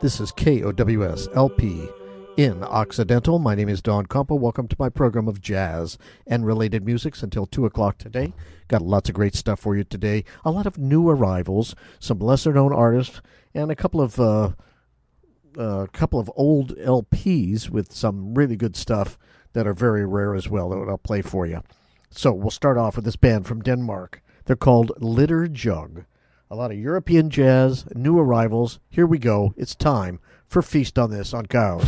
This is KOWS LP in Occidental. My name is Don Campau. Welcome to my program of jazz and related musics until 2 o'clock today. Got lots of great stuff for you today. A lot of new arrivals, some lesser known artists, and a couple of. Uh, a couple of old LPs with some really good stuff that are very rare as well that I'll play for you. So we'll start off with this band from Denmark. They're called Litter Jug. A lot of European jazz, new arrivals. Here we go. It's time for Feast on This on Cows.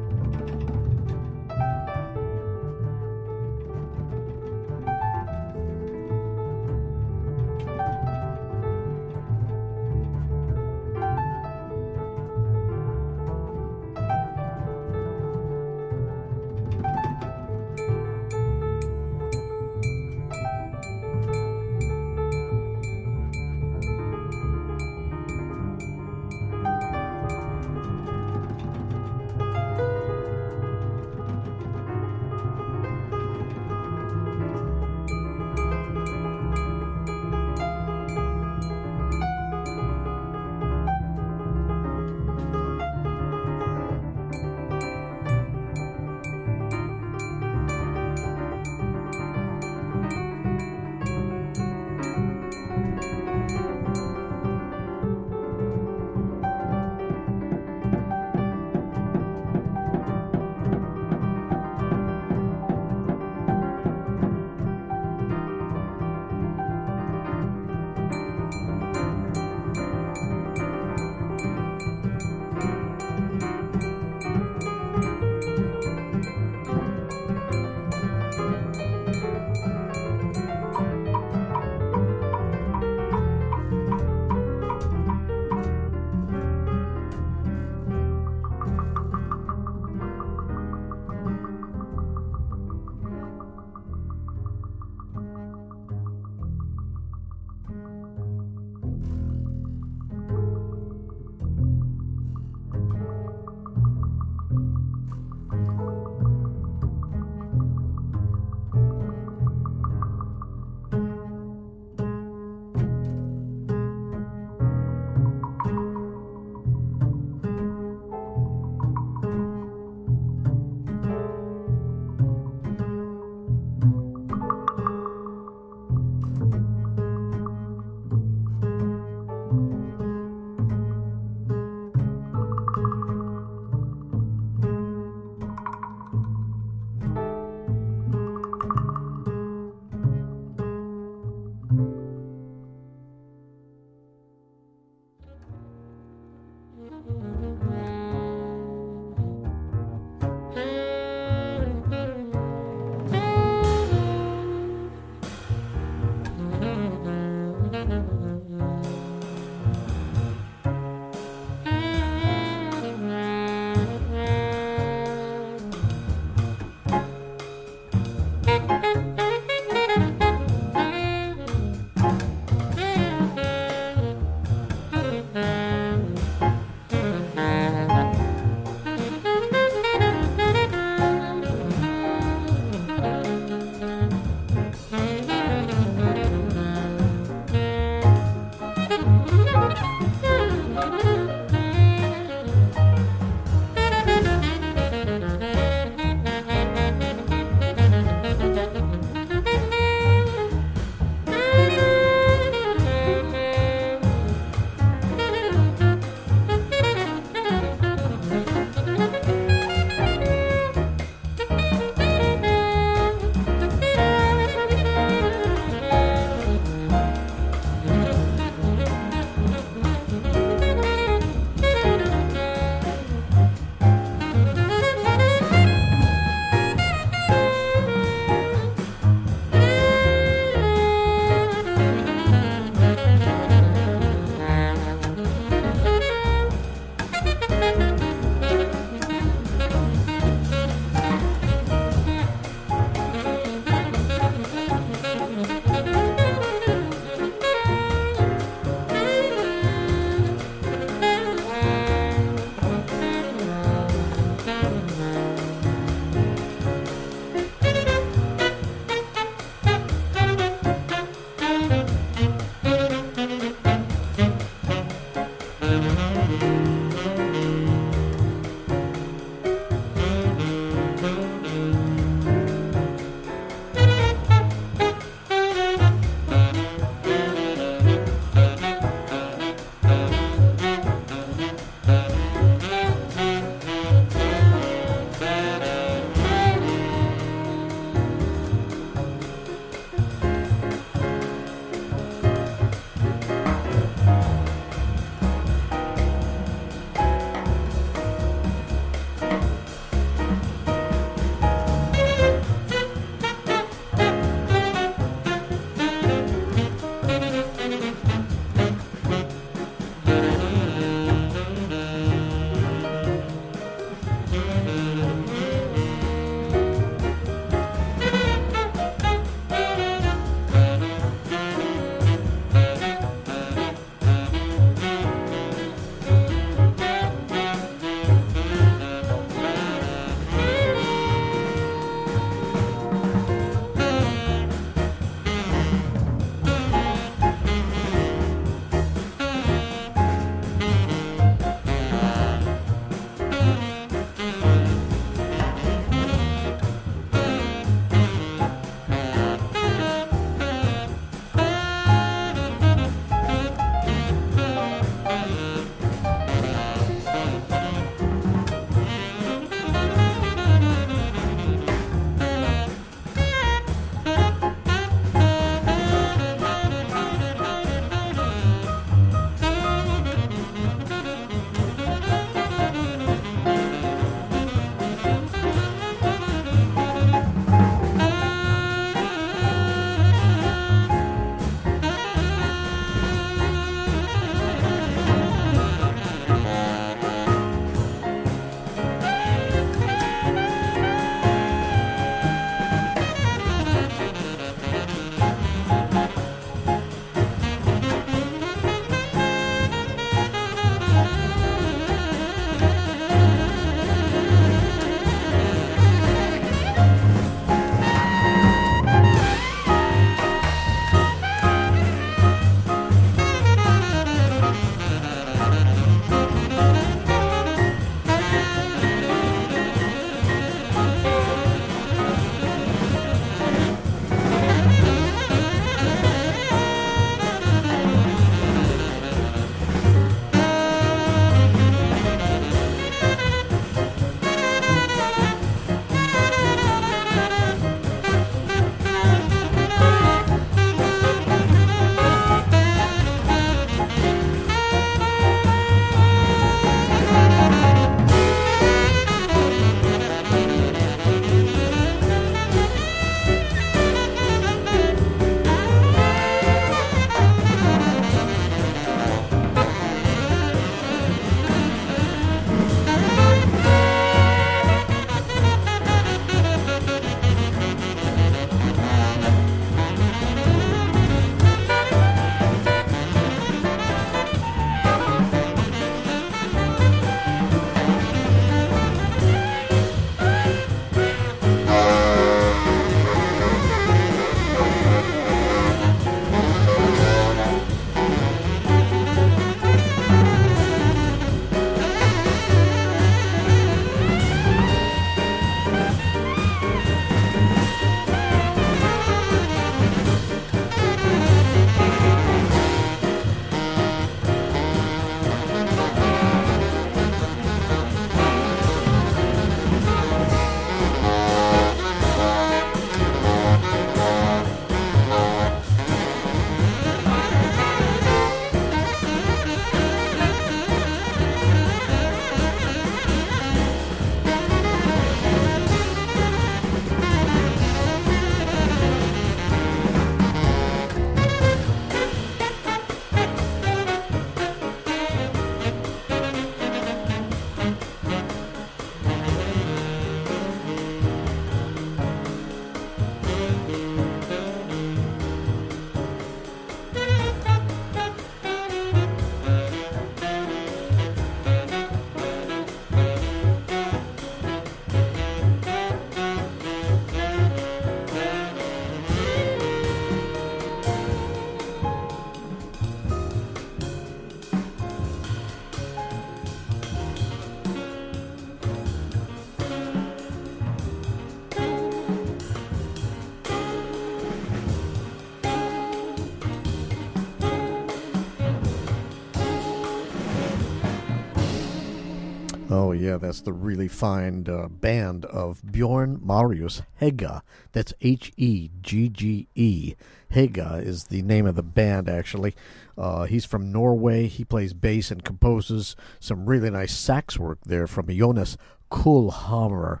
Yeah, that's the really fine uh, band of Bjorn Marius Hegge. That's H E G G E. Hegge is the name of the band, actually. Uh, he's from Norway. He plays bass and composes some really nice sax work there from Jonas Kullhammar.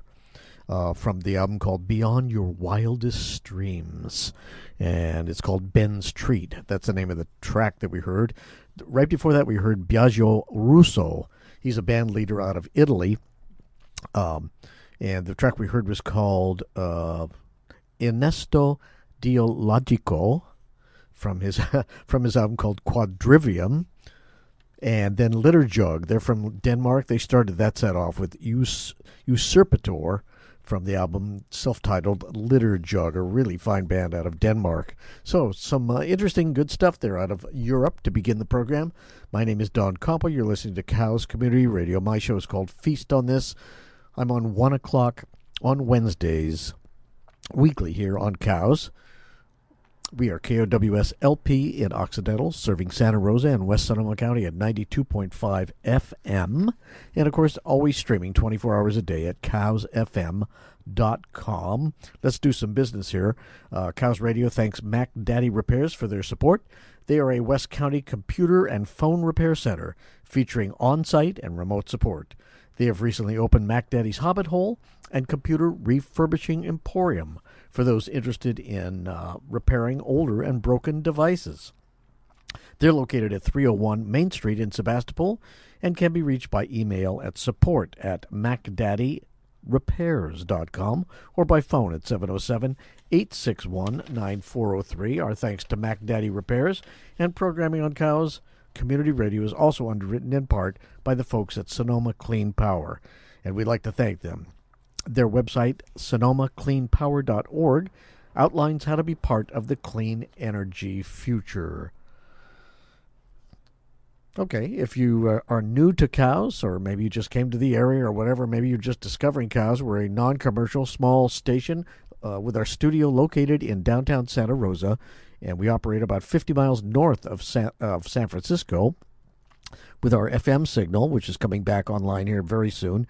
Uh, from the album called Beyond Your Wildest Dreams. And it's called Ben's Treat. That's the name of the track that we heard. Right before that, we heard Biagio Russo He's a band leader out of Italy. Um, and the track we heard was called uh, Innesto Dialogico from his from his album called Quadrivium. And then Liturjug, they're from Denmark. They started that set off with Us- Usurpator from the album self-titled Liturjug, a really fine band out of Denmark. So some uh, interesting, good stuff there out of Europe to begin the program. My name is Don Campau. You're listening to Cows Community Radio. My show is called Feast on This. I'm on one o'clock on Wednesdays, weekly here on Cows. We are KOWS LP in Occidental, serving Santa Rosa and West Sonoma County at 92.5 FM. And of course, always streaming 24 hours a day at cowsfm.com. Let's do some business here. Uh, Cows Radio thanks Mac Daddy Repairs for their support. They are a West County computer and phone repair center featuring on site and remote support. They have recently opened Mac Daddy's Hobbit Hole and Computer Refurbishing Emporium for those interested in uh, repairing older and broken devices. They're located at 301 Main Street in Sebastopol and can be reached by email at support at macdaddyrepairs.com or by phone at 707 861 9403. Our thanks to MacDaddy Repairs and programming on cows. Community radio is also underwritten in part by the folks at Sonoma Clean Power, and we'd like to thank them. Their website, sonomacleanpower.org, outlines how to be part of the clean energy future. Okay, if you uh, are new to cows, or maybe you just came to the area or whatever, maybe you're just discovering cows, we're a non commercial small station uh, with our studio located in downtown Santa Rosa, and we operate about 50 miles north of San, of San Francisco with our FM signal, which is coming back online here very soon.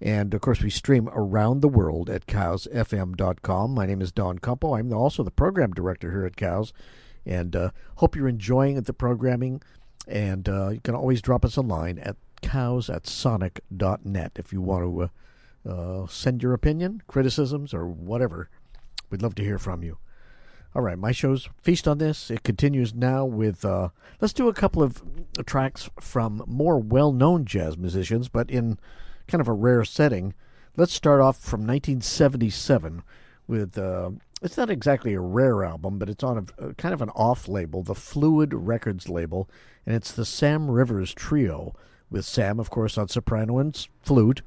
And of course, we stream around the world at cowsfm.com. My name is Don Campau. I'm also the program director here at Cows, and uh, hope you're enjoying the programming. And uh, you can always drop us a line at cows at sonic.net if you want to uh, uh, send your opinion, criticisms, or whatever. We'd love to hear from you. All right, my show's Feast on This. It continues now with, uh, let's do a couple of tracks from more well known jazz musicians, but in kind of a rare setting. Let's start off from 1977 with uh, it's not exactly a rare album, but it's on a, a, kind of an off label, the Fluid Records label, and it's the Sam Rivers Trio with Sam, of course, on soprano and flute,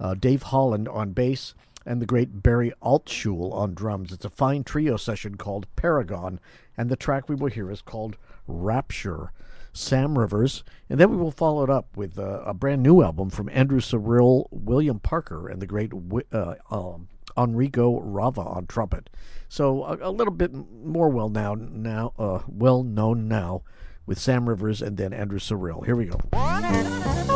uh, Dave Holland on bass, and the great Barry Altschul on drums. It's a fine trio session called Paragon, and the track we will hear is called Rapture. Sam Rivers, and then we will follow it up with uh, a brand new album from Andrew Cyrille, William Parker, and the great uh, um, Enrico Rava on trumpet. So a, a little bit more well now, now uh, well known now, with Sam Rivers and then Andrew Cyrille. Here we go.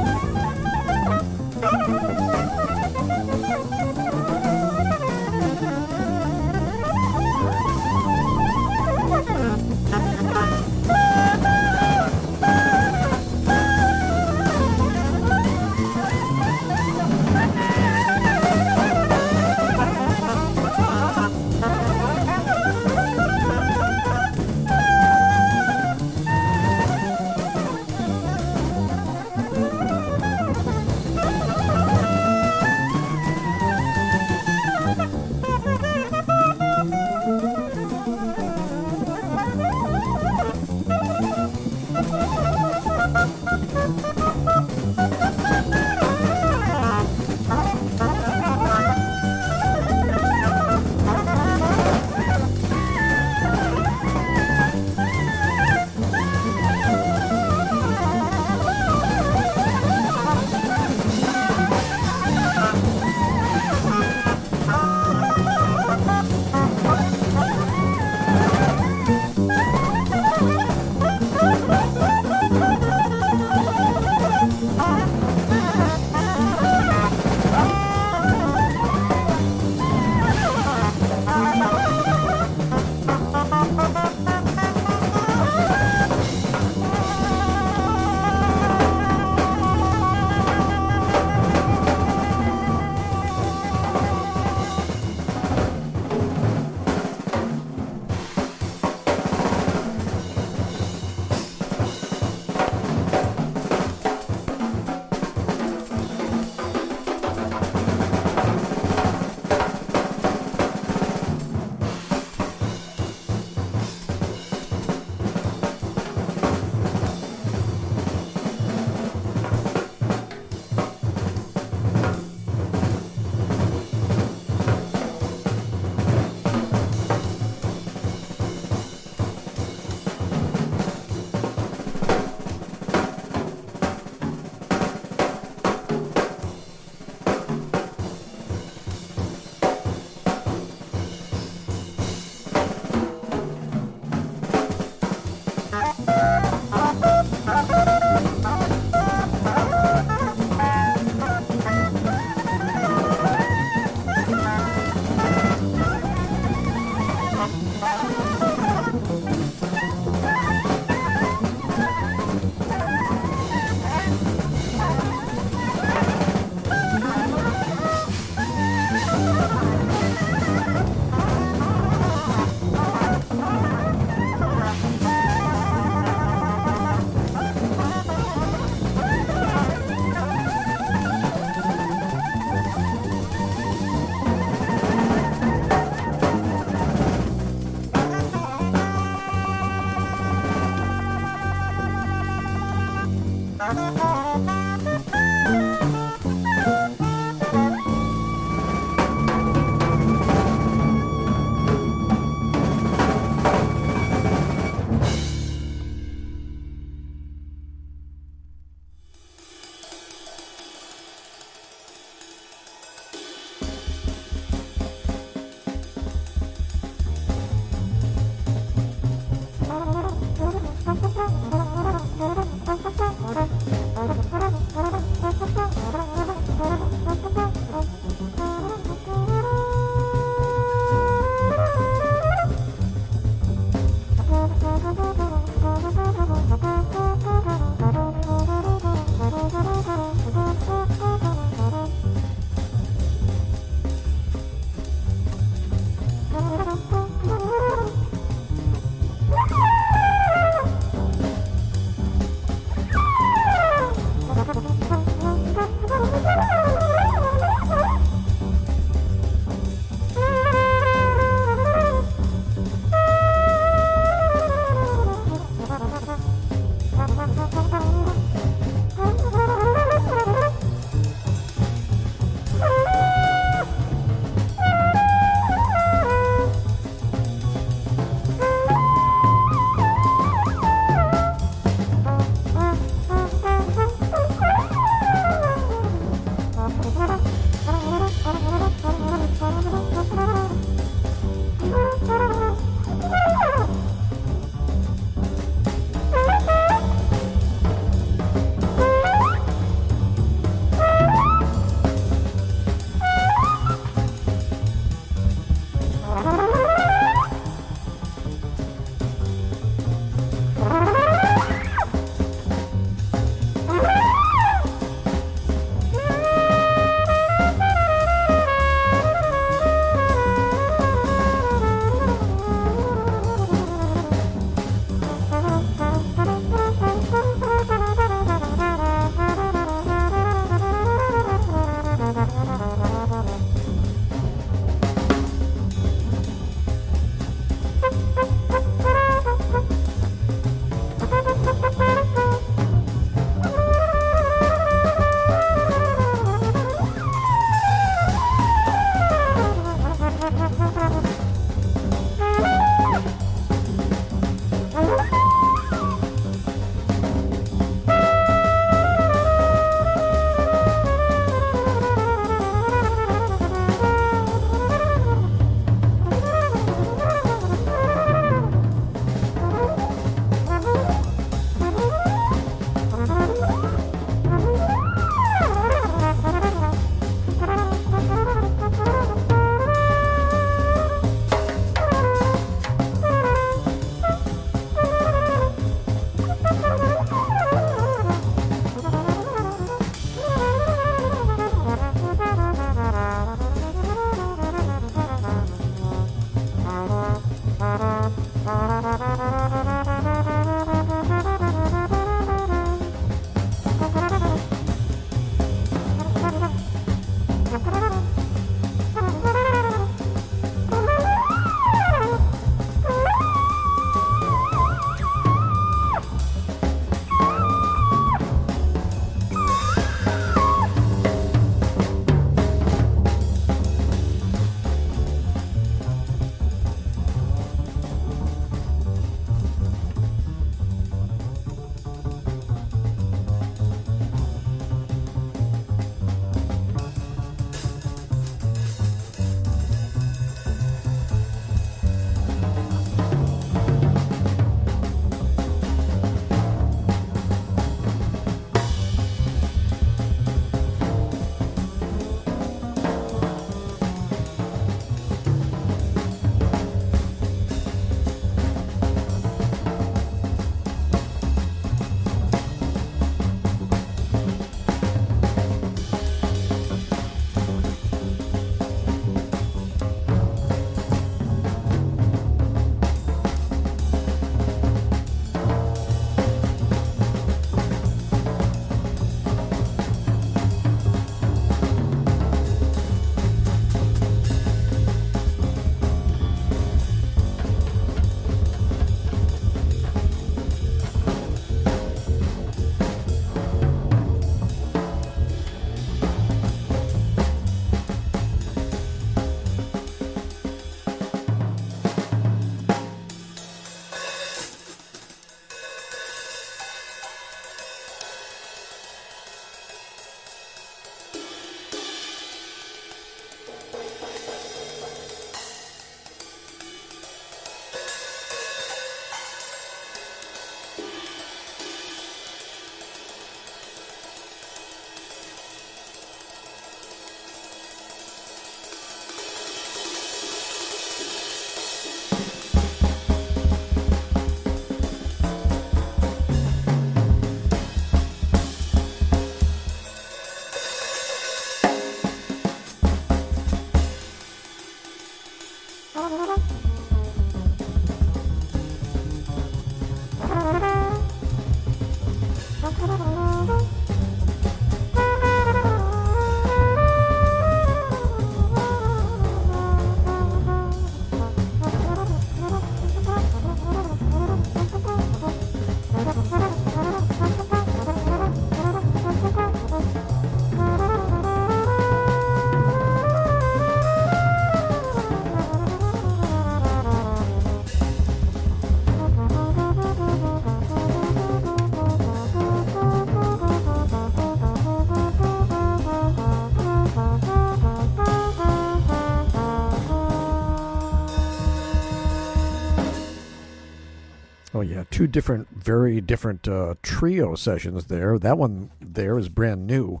Two different, very different uh, trio sessions there. That one there is brand new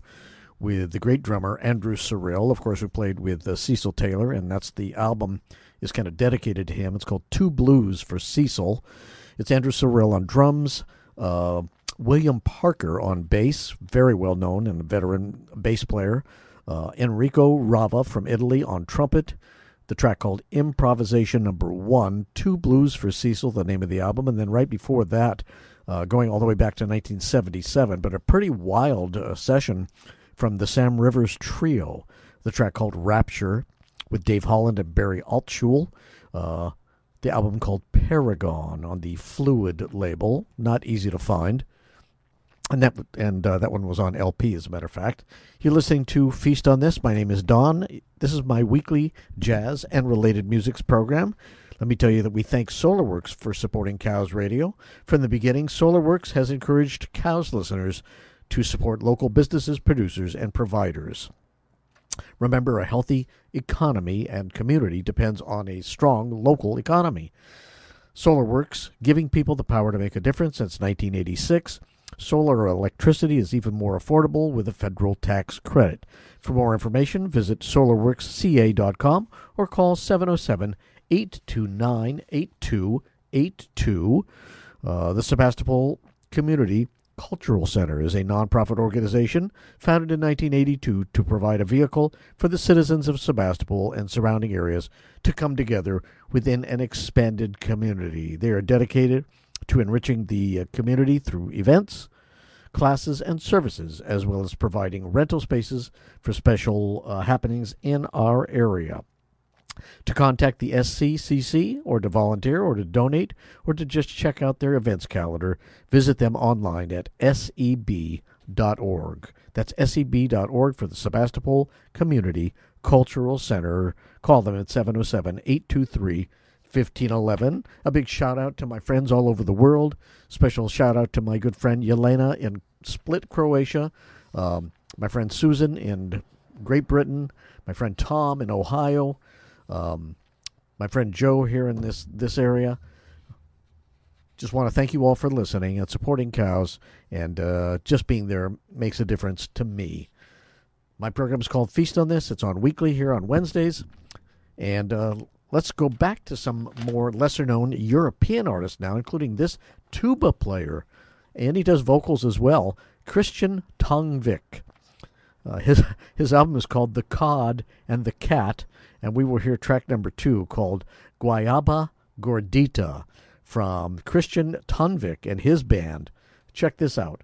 with the great drummer Andrew Cyrille, of course, who played with uh, Cecil Taylor, and that's the album is kind of dedicated to him. It's called Two Blues for Cecil. It's Andrew Cyrille on drums, uh, William Parker on bass, very well known and a veteran bass player, uh, Enrico Rava from Italy on trumpet, the track called Improvisation Number One, Two Blues for Cecil, the name of the album, and then right before that, uh, going all the way back to 1977, but a pretty wild uh, session from the Sam Rivers Trio, the track called Rapture with Dave Holland and Barry Altschul. Uh, the album called Paragon on the Fluid label, not easy to find and that and uh, that one was on LP, as a matter of fact. You're listening to Feast on This. My name is Don. This is my weekly jazz and related musics program. Let me tell you that we thank SolarWorks for supporting Cows Radio. From the beginning, SolarWorks has encouraged Cows listeners to support local businesses, producers, and providers. Remember, a healthy economy and community depends on a strong local economy. SolarWorks, giving people the power to make a difference since 1986 Solar electricity is even more affordable with a federal tax credit. For more information, visit solarworksca.com or call 707 829 8282. Uh, the Sebastopol Community Cultural Center is a nonprofit organization founded in 1982 to provide a vehicle for the citizens of Sebastopol and surrounding areas to come together within an expanded community. They are dedicated to enriching the uh, community through events, classes, and services, as well as providing rental spaces for special uh, happenings in our area. To contact the SCCC or to volunteer or to donate or to just check out their events calendar, visit them online at seb.org. That's seb.org for the Sebastopol Community Cultural Center. Call them at 707 823 1511. A big shout out to my friends all over the world. Special shout out to my good friend Yelena in Split, Croatia. Um, my friend Susan in Great Britain. My friend Tom in Ohio. Um, my friend Joe here in this, this area. Just want to thank you all for listening and supporting cows, and uh, just being there makes a difference to me. My program is called Feast on This. It's on weekly here on Wednesdays. And uh, Let's go back to some more lesser known European artists now, including this tuba player. And he does vocals as well, Christian Tongvik. Uh, his his album is called The Cod and the Cat, and we will hear track number two called Guayaba Gordita from Christian Tunvik and his band. Check this out.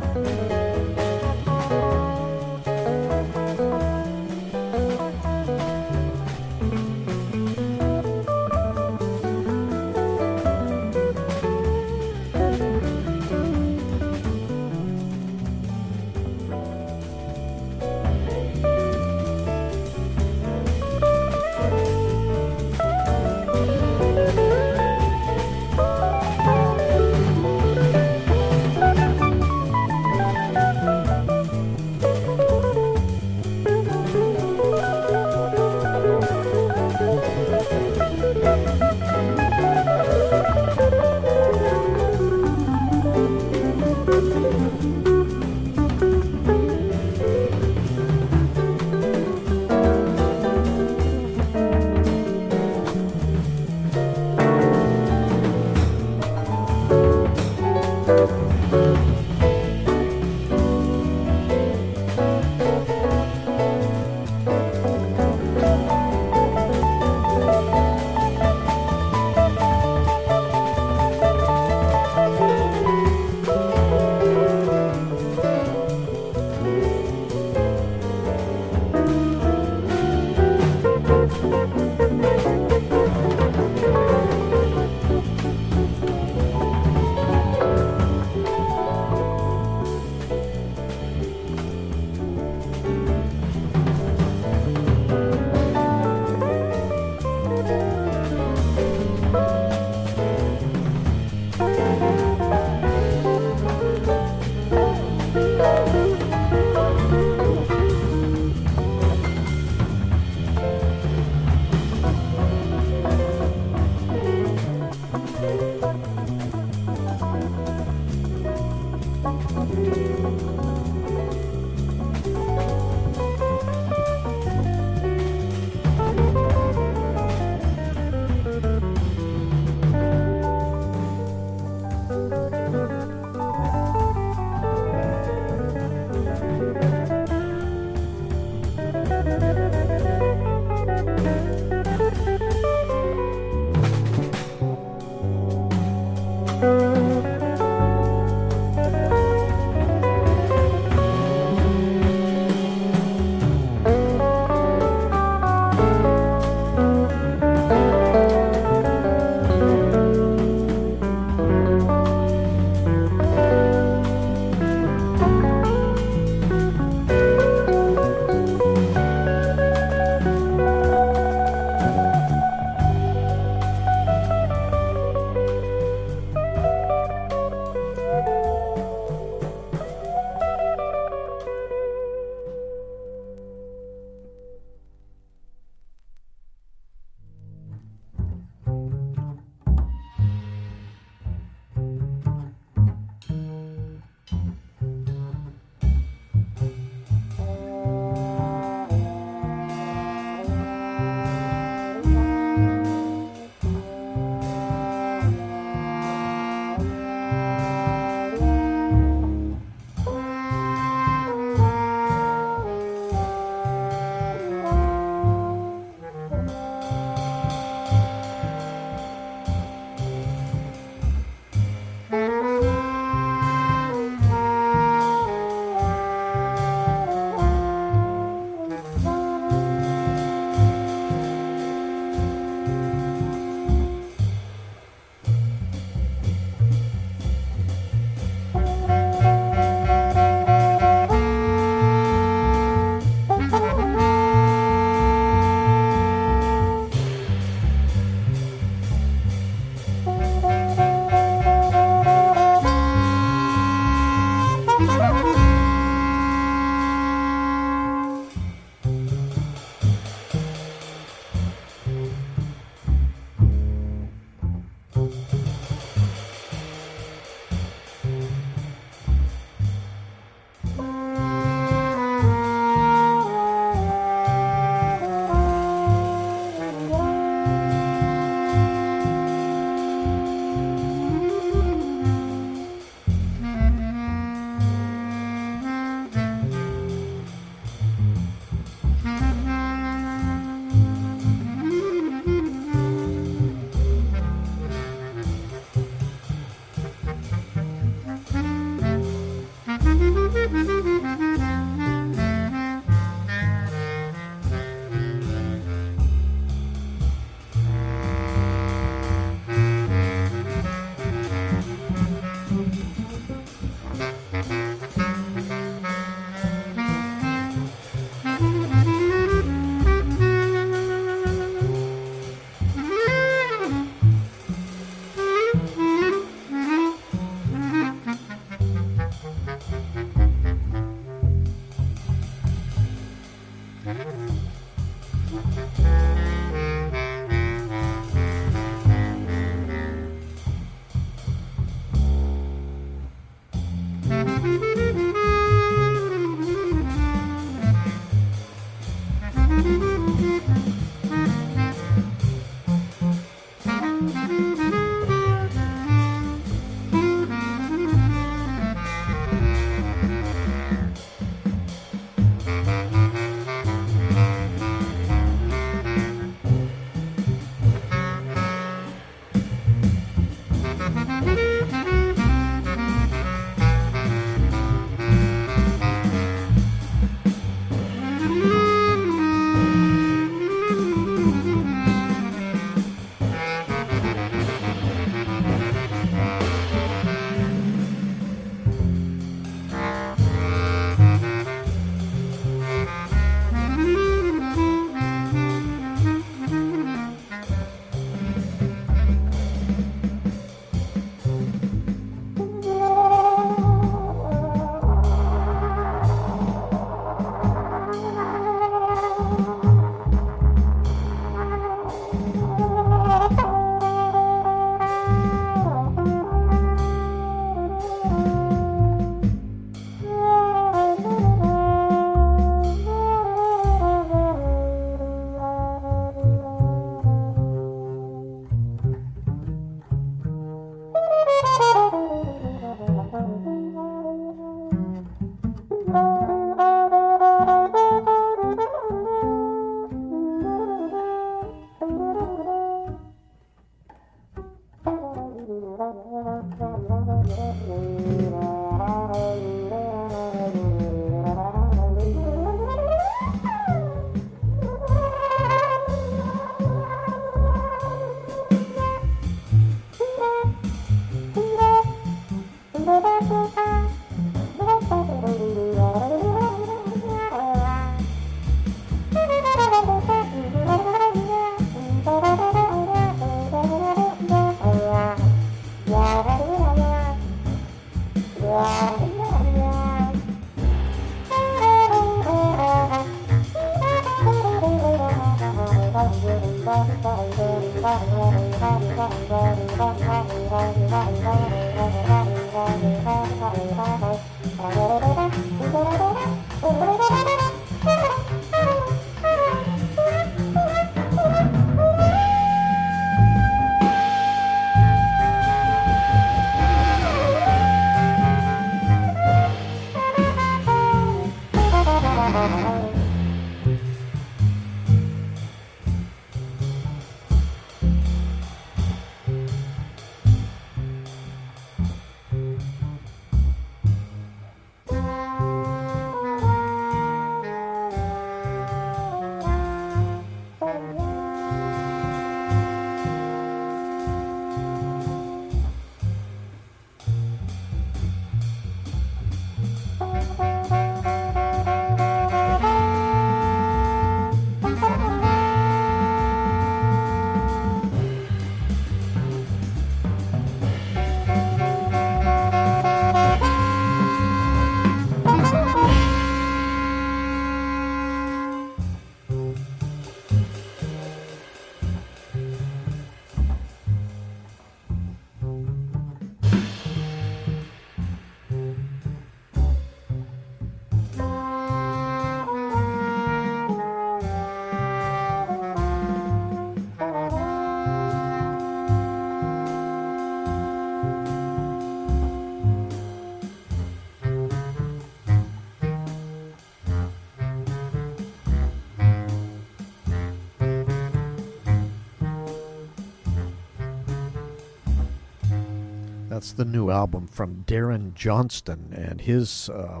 That's the new album from Darren Johnston and his uh,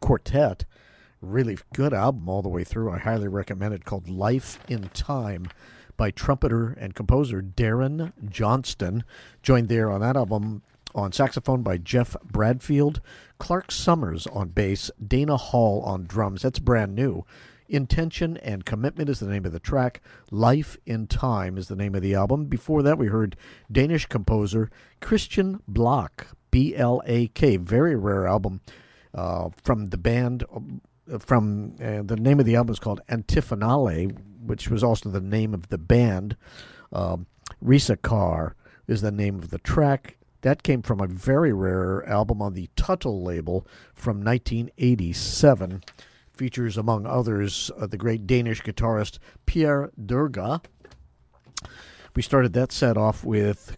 quartet. Really good album all the way through. I highly recommend it called Life in Time by trumpeter and composer Darren Johnston. Joined there on that album on saxophone by Jeff Bradfield, Clark Summers on bass, Dana Hall on drums. That's brand new. Intention and Commitment is the name of the track. Life in Time is the name of the album. Before that, we heard Danish composer Christian Blak, B L A K. Very rare album uh, from the band. Uh, from uh, the name of the album is called Antiphonale, which was also the name of the band. Um, Risa Carr is the name of the track. That came from a very rare album on the Tutl label from 1987 features, among others, uh, the great Danish guitarist Pierre Dørge. We started that set off with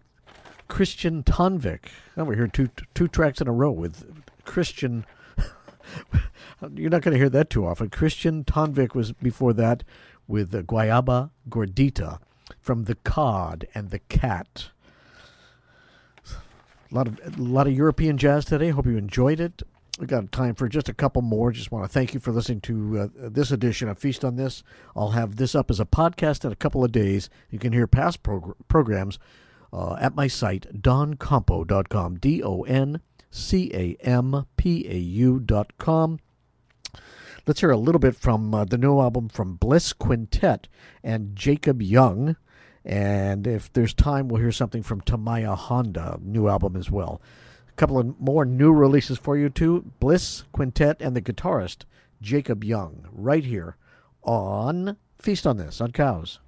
Christian Tonvik. Now we heard two two tracks in a row with Christian. You're not going to hear that too often. Christian Tonvik was before that with Guayaba Gordita from The Cod and The Cat. A lot of a lot of European jazz today. Hope you enjoyed it we got time for just a couple more. Just want to thank you for listening to uh, this edition of Feast on This. I'll have this up as a podcast in a couple of days. You can hear past prog- programs uh, at my site, doncampau.com. D O N C A M P A U.com. Let's hear a little bit from uh, the new album from Bliss Quintet and Jacob Young. And if there's time, we'll hear something from Tamaya Honda, new album as well. Couple of more new releases for you, too Bliss Quintet and the guitarist Jacob Young, right here on Feast on This on KOWS.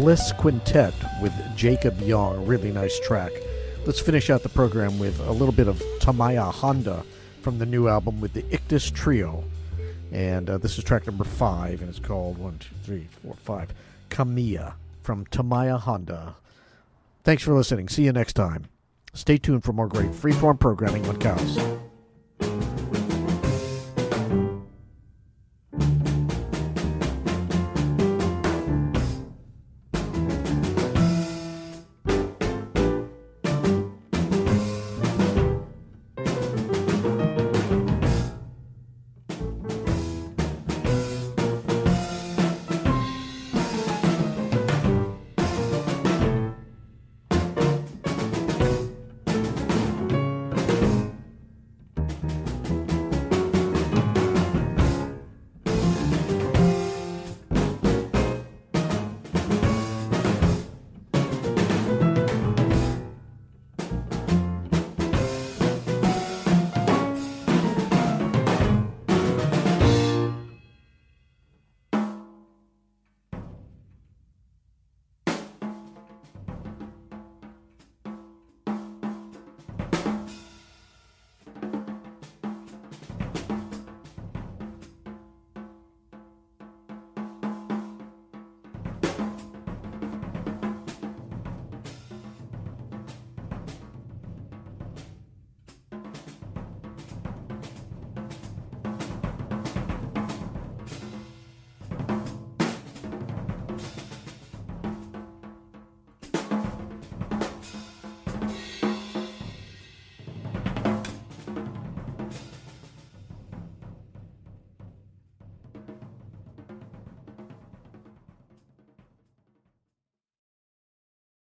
Bliss Quintet with Jacob Young. Really nice track. Let's finish out the program with a little bit of Tamaya Honda from the new album with the Ictus Trio. And uh, this is track number five, and it's called one, two, three, four, five. Kamiya from Tamaya Honda. Thanks for listening. See you next time. Stay tuned for more great freeform programming on Chaos.